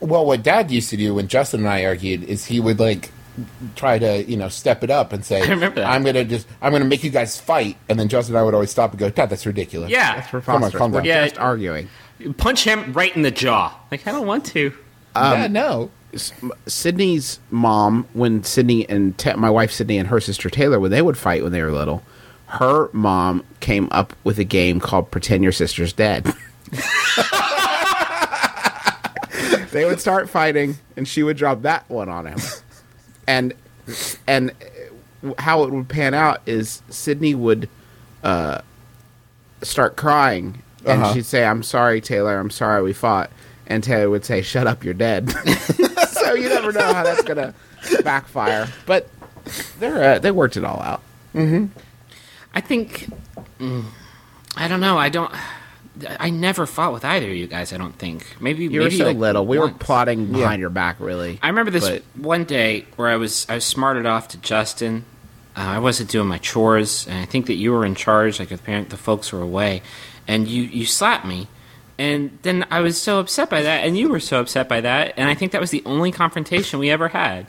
Well, what Dad used to do when Justin and I argued is he would like try to you know step it up and say, I remember that. I'm gonna just I'm gonna make you guys fight," and then Justin and I would always stop and go, "Dad, that's ridiculous." Yeah. That's Come on, preposterous. calm We're down. Yeah. just arguing. Punch him right in the jaw. Like I don't want to. yeah, um, no. S- Sydney's mom, when Sydney and Ta my wife Sydney and her sister Taylor, when they would fight when they were little, her mom came up with a game called Pretend Your Sister's Dead. they would start fighting, and she would drop that one on him. And and how it would pan out is Sydney would uh, start crying, and Uh-huh. she'd say, "I'm sorry, Taylor. I'm sorry we fought." And Taylor would say, "Shut up, you're dead." so you never know how that's gonna backfire. But they're uh, they worked it all out. I think. mm, I don't know. I don't. I never fought with either of you guys. I don't think. Maybe You were so like little. We were plotting behind your back, really. I remember this But- one day where I was I was smarted off to Justin. Uh, I wasn't doing my chores, and I think that you were in charge. Like the parent, the folks were away, and you you slapped me, and then I was so upset by that, and you were so upset by that, and I think that was the only confrontation we ever had.